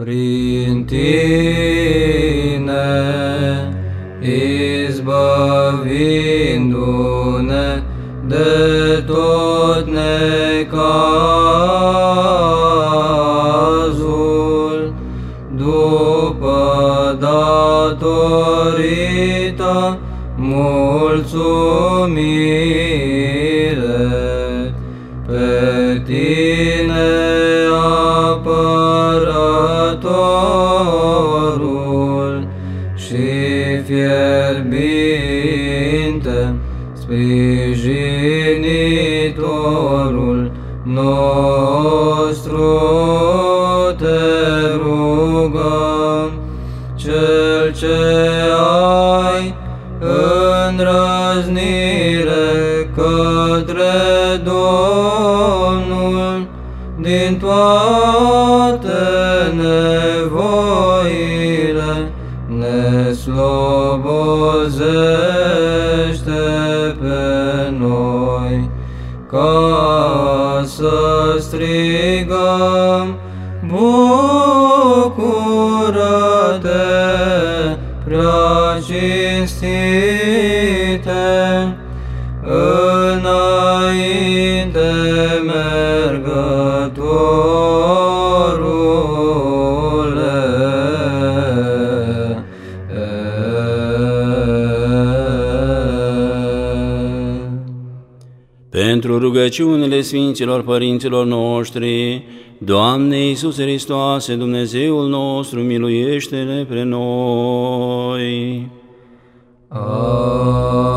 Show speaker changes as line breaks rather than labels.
Prin tine, izbavindu-ne de tot necazul, după datorită mulțumire pe tine. Apărătorul și fierbinte sprijinitorul nostru te rugăm, cel ce ai îndrăznire către Domnul din toate ne slobozește pe noi, ca să strigăm, Bucură-te, prea cinstite, înainte mergătorule.
Pentru rugăciunile Sfinților Părinților noștri, Doamne Iisuse Hristoase, Dumnezeul nostru, miluiește-ne pre noi.
Amin.